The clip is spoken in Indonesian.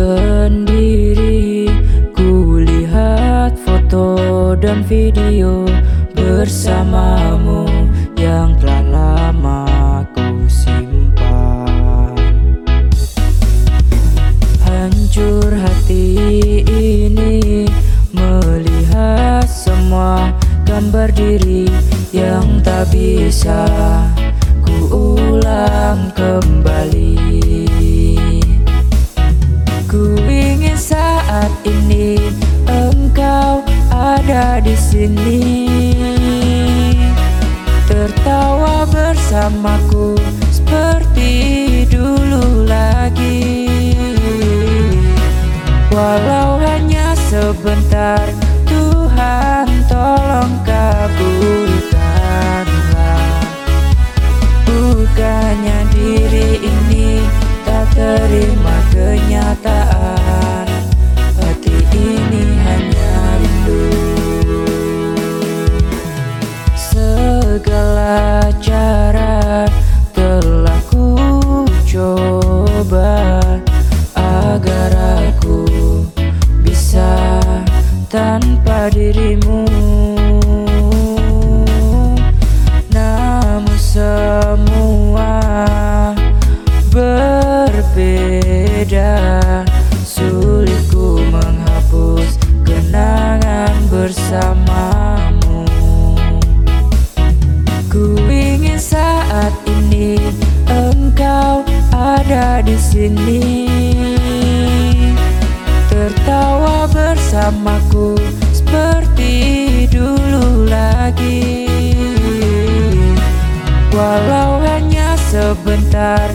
sendiri. Ku lihat foto dan video bersamamu Yang telah lama ku simpan. Hancur hati ini Melihat semua gambar diri Yang tak bisa ku ulang kembali. Ini engkau ada di sini. Tertawa bersamaku seperti dulu lagi. Walau hanya sebentar Tuhan tolong kabulkanlah. Bukannya diri ini tak terima kenyataan tanpa dirimu. Namun semua berbeda. Sulit ku menghapus kenangan bersamamu. Ku ingin saat ini engkau ada di sini bersamaku seperti dulu lagi. Walau hanya sebentar